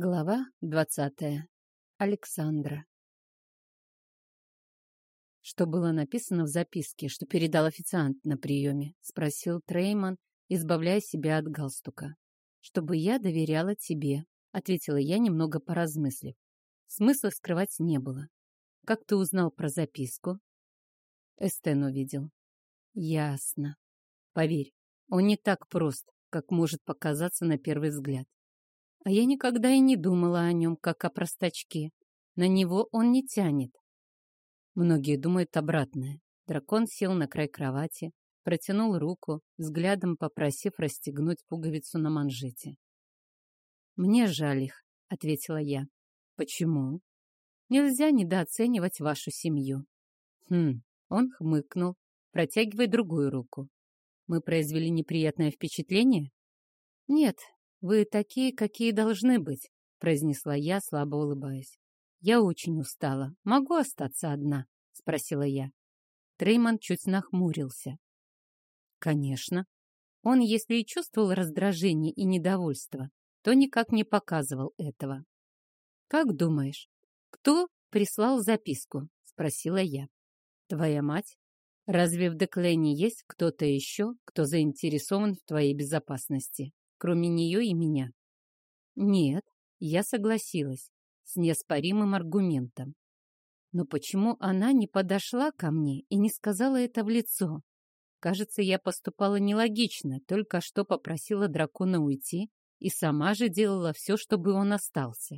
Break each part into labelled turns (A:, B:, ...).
A: Глава двадцатая. Александра. «Что было написано в записке, что передал официант на приеме?» — спросил Трейман, избавляя себя от галстука. «Чтобы я доверяла тебе», — ответила я, немного поразмыслив. Смысла скрывать не было. «Как ты узнал про записку?» Эстен увидел. «Ясно. Поверь, он не так прост, как может показаться на первый взгляд. А я никогда и не думала о нем, как о простачке. На него он не тянет. Многие думают обратное. Дракон сел на край кровати, протянул руку, взглядом попросив расстегнуть пуговицу на манжете. «Мне жаль их», — ответила я. «Почему?» «Нельзя недооценивать вашу семью». «Хм», — он хмыкнул, протягивая другую руку. «Мы произвели неприятное впечатление?» «Нет, «Вы такие, какие должны быть», — произнесла я, слабо улыбаясь. «Я очень устала. Могу остаться одна?» — спросила я. Трейман чуть нахмурился. «Конечно. Он, если и чувствовал раздражение и недовольство, то никак не показывал этого. «Как думаешь, кто прислал записку?» — спросила я. «Твоя мать? Разве в Деклене есть кто-то еще, кто заинтересован в твоей безопасности?» Кроме нее и меня. Нет, я согласилась с неоспоримым аргументом. Но почему она не подошла ко мне и не сказала это в лицо? Кажется, я поступала нелогично, только что попросила дракона уйти и сама же делала все, чтобы он остался.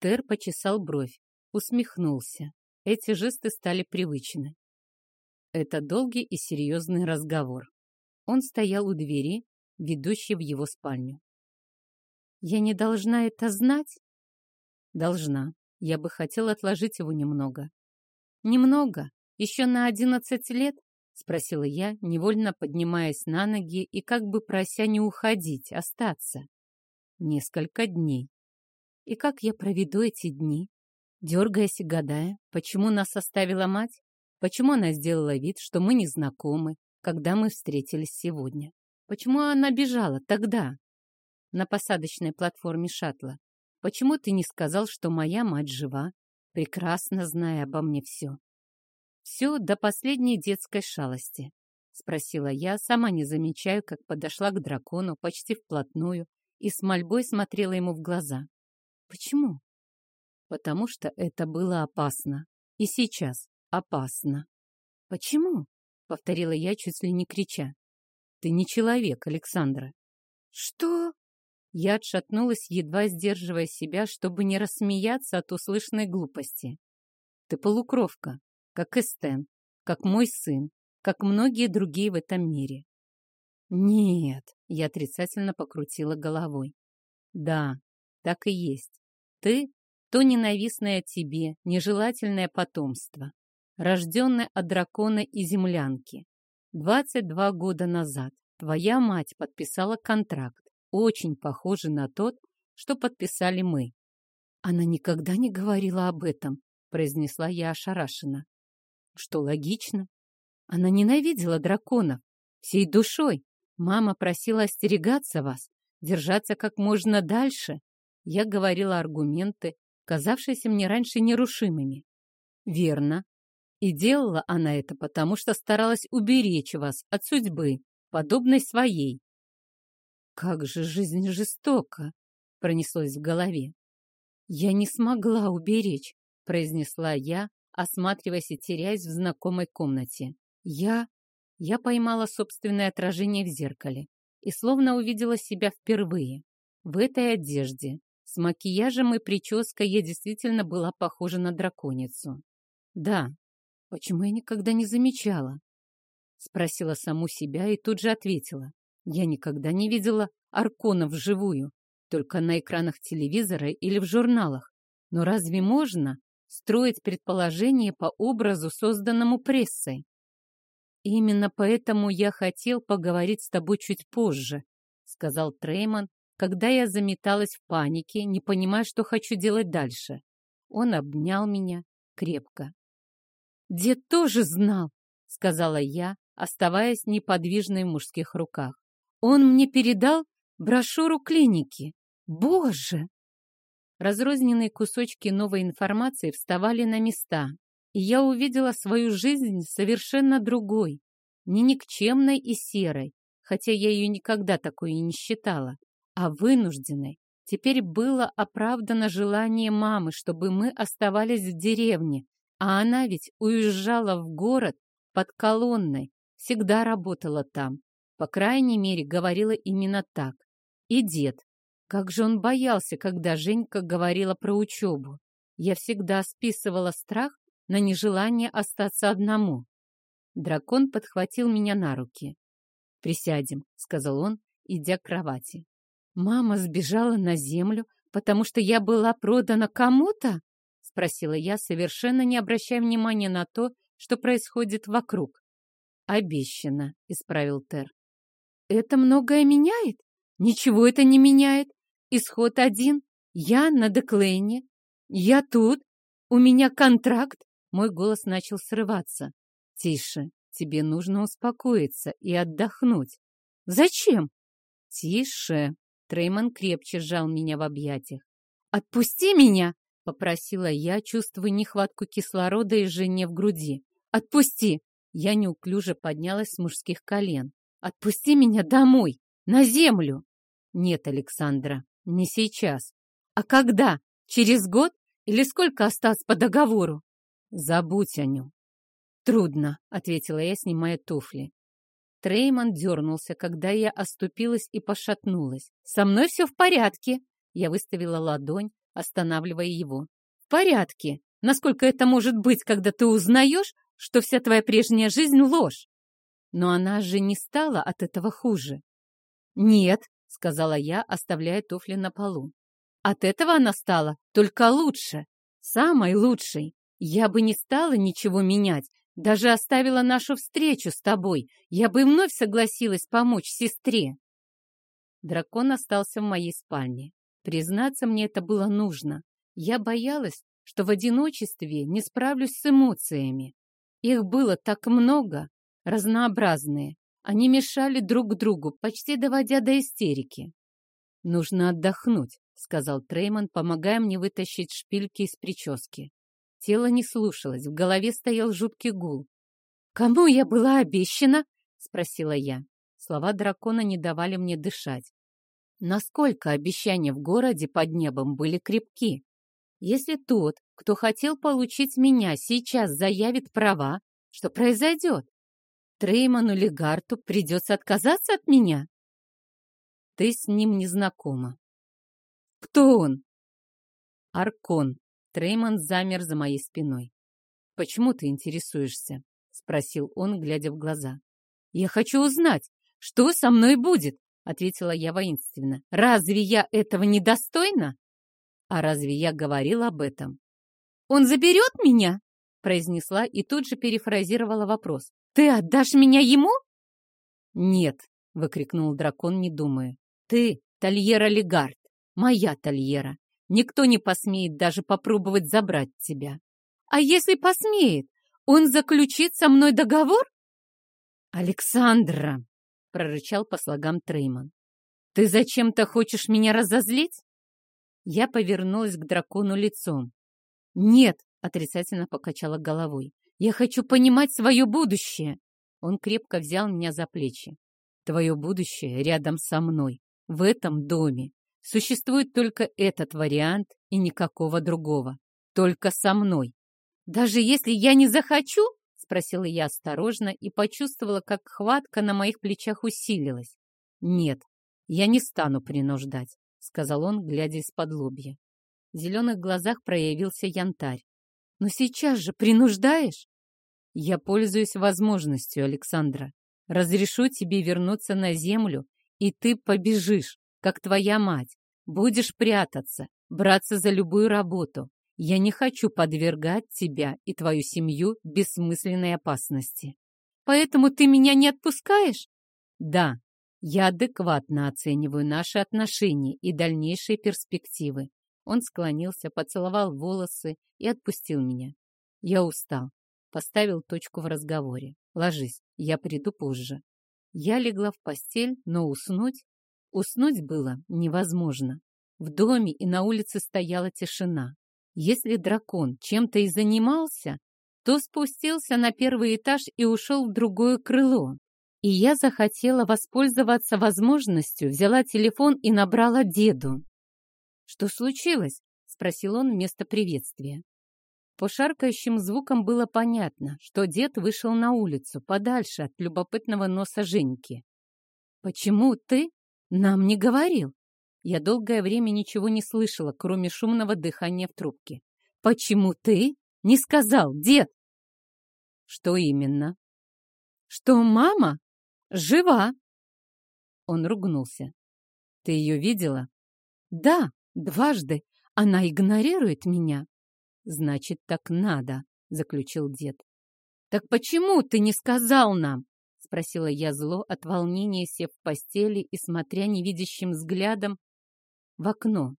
A: Тер почесал бровь, усмехнулся. Эти жесты стали привычны. Это долгий и серьезный разговор. Он стоял у двери, ведущий в его спальню. «Я не должна это знать?» «Должна. Я бы хотела отложить его немного». «Немного? Еще на одиннадцать лет?» — спросила я, невольно поднимаясь на ноги и как бы прося не уходить, остаться. «Несколько дней». «И как я проведу эти дни?» Дергаясь и гадая, почему нас оставила мать, почему она сделала вид, что мы не знакомы, когда мы встретились сегодня. Почему она бежала тогда, на посадочной платформе шаттла? Почему ты не сказал, что моя мать жива, прекрасно зная обо мне все? Все до последней детской шалости, спросила я, сама не замечая, как подошла к дракону почти вплотную и с мольбой смотрела ему в глаза. Почему? Потому что это было опасно. И сейчас опасно. Почему? Повторила я, чуть ли не крича. Ты не человек, Александра. Что? Я отшатнулась, едва сдерживая себя, чтобы не рассмеяться от услышанной глупости. Ты полукровка, как Эстен, как мой сын, как многие другие в этом мире. Нет, я отрицательно покрутила головой. Да, так и есть. Ты — то ненавистное тебе, нежелательное потомство, рожденное от дракона и землянки, 22 года назад твоя мать подписала контракт, очень похожий на тот, что подписали мы. Она никогда не говорила об этом, произнесла я ошарашенно. Что логично. Она ненавидела драконов всей душой. Мама просила остерегаться вас, держаться как можно дальше. Я говорила аргументы, казавшиеся мне раньше нерушимыми. Верно, и делала она это потому, что старалась уберечь вас от судьбы, подобной своей. «Как же жизнь жестока!» — пронеслось в голове. «Я не смогла уберечь», — произнесла я, осматриваясь и теряясь в знакомой комнате. «Я...» Я поймала собственное отражение в зеркале и словно увидела себя впервые. В этой одежде, с макияжем и прической я действительно была похожа на драконицу. Да, Почему я никогда не замечала? Спросила саму себя и тут же ответила. Я никогда не видела Аркона вживую, только на экранах телевизора или в журналах. Но разве можно строить предположение по образу, созданному прессой? Именно поэтому я хотел поговорить с тобой чуть позже, сказал Трейман, когда я заметалась в панике, не понимая, что хочу делать дальше. Он обнял меня крепко. «Дед тоже знал», — сказала я, оставаясь неподвижной в мужских руках. «Он мне передал брошюру клиники. Боже!» Разрозненные кусочки новой информации вставали на места, и я увидела свою жизнь совершенно другой, не никчемной и серой, хотя я ее никогда такой и не считала, а вынужденной. Теперь было оправдано желание мамы, чтобы мы оставались в деревне, а она ведь уезжала в город под колонной, всегда работала там. По крайней мере, говорила именно так. И дед. Как же он боялся, когда Женька говорила про учебу. Я всегда списывала страх на нежелание остаться одному. Дракон подхватил меня на руки. «Присядем», — сказал он, идя к кровати. «Мама сбежала на землю, потому что я была продана кому-то?» — спросила я, совершенно не обращая внимания на то, что происходит вокруг. «Обещано», — исправил Тер. «Это многое меняет?» «Ничего это не меняет. Исход один. Я на Деклейне. Я тут. У меня контракт». Мой голос начал срываться. «Тише. Тебе нужно успокоиться и отдохнуть. Зачем? Тише. Трейман крепче сжал меня в объятиях. Отпусти меня, попросила я, чувствуя нехватку кислорода и жжение в груди. Отпусти. Я неуклюже поднялась с мужских колен. Отпусти меня домой, на землю. Нет, Александра, не сейчас. А когда? Через год? Или сколько осталось по договору? Забудь о нем. «Трудно», — ответила я, снимая туфли. Трейман дернулся, когда я оступилась и пошатнулась. «Со мной все в порядке!» Я выставила ладонь, останавливая его. «В порядке! Насколько это может быть, когда ты узнаешь, что вся твоя прежняя жизнь — ложь? Но она же не стала от этого хуже». «Нет», — сказала я, оставляя туфли на полу. «От этого она стала только лучше, самой лучшей. Я бы не стала ничего менять, даже оставила нашу встречу с тобой. Я бы вновь согласилась помочь сестре. Дракон остался в моей спальне. Признаться, мне это было нужно. Я боялась, что в одиночестве не справлюсь с эмоциями. Их было так много, разнообразные. Они мешали друг другу, почти доводя до истерики. «Нужно отдохнуть», — сказал Трейман, помогая мне вытащить шпильки из прически. Тело не слушалось, в голове стоял жуткий гул. «Кому я была обещана?» — спросила я. Слова дракона не давали мне дышать. Насколько обещания в городе под небом были крепки? Если тот, кто хотел получить меня, сейчас заявит права, что произойдет? Трейману Легарту придется отказаться от меня? Ты с ним не знакома. Кто он? Аркон, Треймон замер за моей спиной. «Почему ты интересуешься?» — спросил он, глядя в глаза. «Я хочу узнать, что со мной будет?» — ответила я воинственно. «Разве я этого недостойна?» «А разве я говорил об этом?» «Он заберет меня?» — произнесла и тут же перефразировала вопрос. «Ты отдашь меня ему?» «Нет», — выкрикнул дракон, не думая. «Ты Тольера Легард, моя Тольера, Никто не посмеет даже попробовать забрать тебя. А если посмеет, он заключит со мной договор? Александра, прорычал по слогам Трейман. Ты зачем-то хочешь меня разозлить? Я повернулась к дракону лицом. Нет, отрицательно покачала головой. Я хочу понимать свое будущее. Он крепко взял меня за плечи. Твое будущее рядом со мной, в этом доме. Существует только этот вариант и никакого другого. Только со мной. Даже если я не захочу? Спросила я осторожно и почувствовала, как хватка на моих плечах усилилась. Нет, я не стану принуждать, сказал он, глядя из-под лобья. В зеленых глазах проявился янтарь. Но сейчас же принуждаешь? Я пользуюсь возможностью, Александра. Разрешу тебе вернуться на землю, и ты побежишь как твоя мать. Будешь прятаться, браться за любую работу. Я не хочу подвергать тебя и твою семью бессмысленной опасности. Поэтому ты меня не отпускаешь? Да, я адекватно оцениваю наши отношения и дальнейшие перспективы. Он склонился, поцеловал волосы и отпустил меня. Я устал. Поставил точку в разговоре. Ложись, я приду позже. Я легла в постель, но уснуть Уснуть было невозможно. В доме и на улице стояла тишина. Если дракон чем-то и занимался, то спустился на первый этаж и ушел в другое крыло. И я захотела воспользоваться возможностью, взяла телефон и набрала деду. «Что случилось?» — спросил он вместо приветствия. По шаркающим звукам было понятно, что дед вышел на улицу, подальше от любопытного носа Женьки. «Почему ты нам не говорил?» Я долгое время ничего не слышала, кроме шумного дыхания в трубке. «Почему ты не сказал, дед?» «Что именно?» «Что мама жива!» Он ругнулся. «Ты ее видела?» «Да, дважды. Она игнорирует меня». «Значит, так надо», — заключил дед. «Так почему ты не сказал нам?» — спросила я зло от волнения, сев в постели и смотря невидящим взглядом в окно.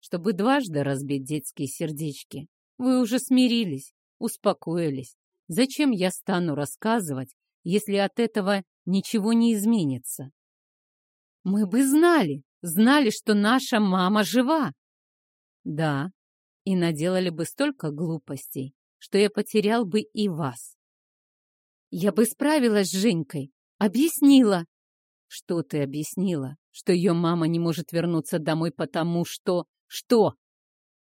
A: Чтобы дважды разбить детские сердечки, вы уже смирились, успокоились. Зачем я стану рассказывать, если от этого ничего не изменится? Мы бы знали, знали, что наша мама жива. Да, и наделали бы столько глупостей, что я потерял бы и вас. Я бы справилась с Женькой, объяснила. Что ты объяснила? Что ее мама не может вернуться домой, потому что... Что?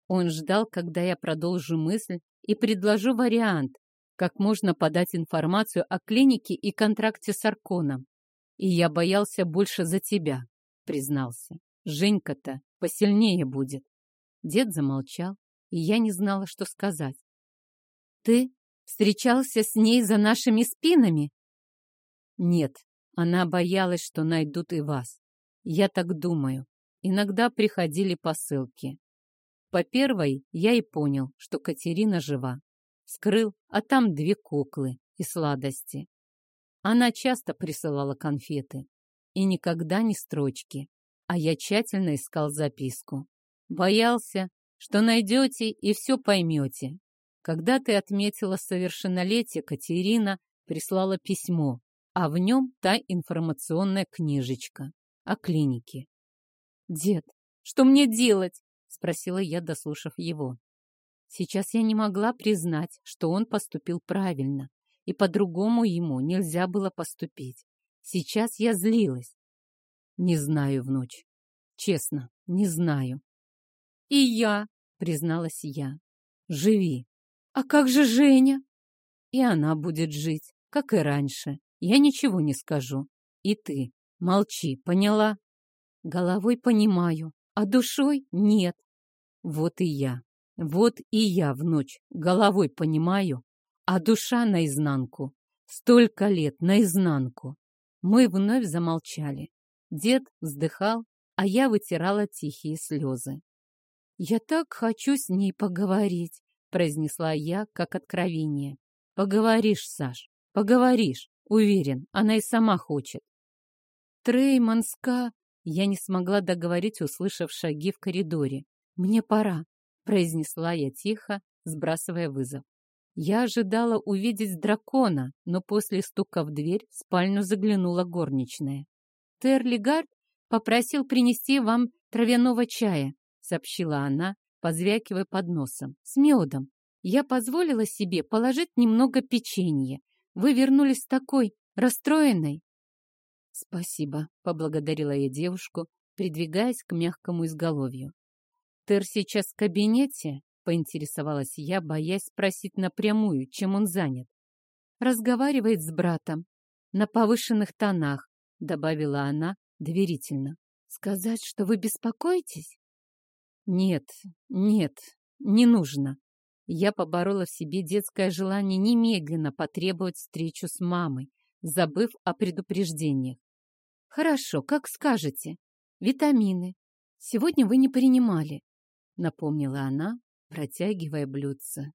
A: Он ждал, когда я продолжу мысль и предложу вариант, как можно подать информацию о клинике и контракте с Арконом. И я боялся больше за тебя, признался. Женька-то посильнее будет. Дед замолчал, и я не знала, что сказать. «Ты встречался с ней за нашими спинами?» «Нет, она боялась, что найдут и вас. Я так думаю. Иногда приходили посылки. По первой я и понял, что Катерина жива. Скрыл, а там две куклы и сладости. Она часто присылала конфеты. И никогда не строчки. А я тщательно искал записку. Боялся, что найдете и все поймете. Когда ты отметила совершеннолетие, Катерина прислала письмо, а в нем та информационная книжечка о клинике. «Дед, что мне делать?» — спросила я, дослушав его. Сейчас я не могла признать, что он поступил правильно, и по-другому ему нельзя было поступить. Сейчас я злилась. Не знаю, внучь. Честно, не знаю. «И я», — призналась я. «Живи». «А как же Женя?» «И она будет жить, как и раньше. Я ничего не скажу. И ты. Молчи, поняла?» «Головой понимаю, а душой нет». «Вот и я. Вот и я в ночь головой понимаю, а душа наизнанку. Столько лет наизнанку». Мы вновь замолчали. Дед вздыхал, а я вытирала тихие слезы. «Я так хочу с ней поговорить», — произнесла я, как откровение. «Поговоришь, Саш, поговоришь. Уверен, она и сама хочет». «Трейманска...» Я не смогла договорить, услышав шаги в коридоре. «Мне пора», — произнесла я тихо, сбрасывая вызов. Я ожидала увидеть дракона, но после стука в дверь в спальню заглянула горничная. «Терлигард попросил принести вам травяного чая сообщила она, позвякивая под носом. «С медом. Я позволила себе положить немного печенья. Вы вернулись такой расстроенной». «Спасибо», — поблагодарила я девушку, придвигаясь к мягкому изголовью. «Тер сейчас в кабинете?» — поинтересовалась я, боясь спросить напрямую, чем он занят. «Разговаривает с братом. На повышенных тонах», — добавила она доверительно. «Сказать, что вы беспокоитесь?» Нет, нет, не нужно. Я поборола в себе детское желание немедленно потребовать встречу с мамой, забыв о предупреждениях. Хорошо, как скажете. Витамины. Сегодня вы не принимали, напомнила она, протягивая блюдце.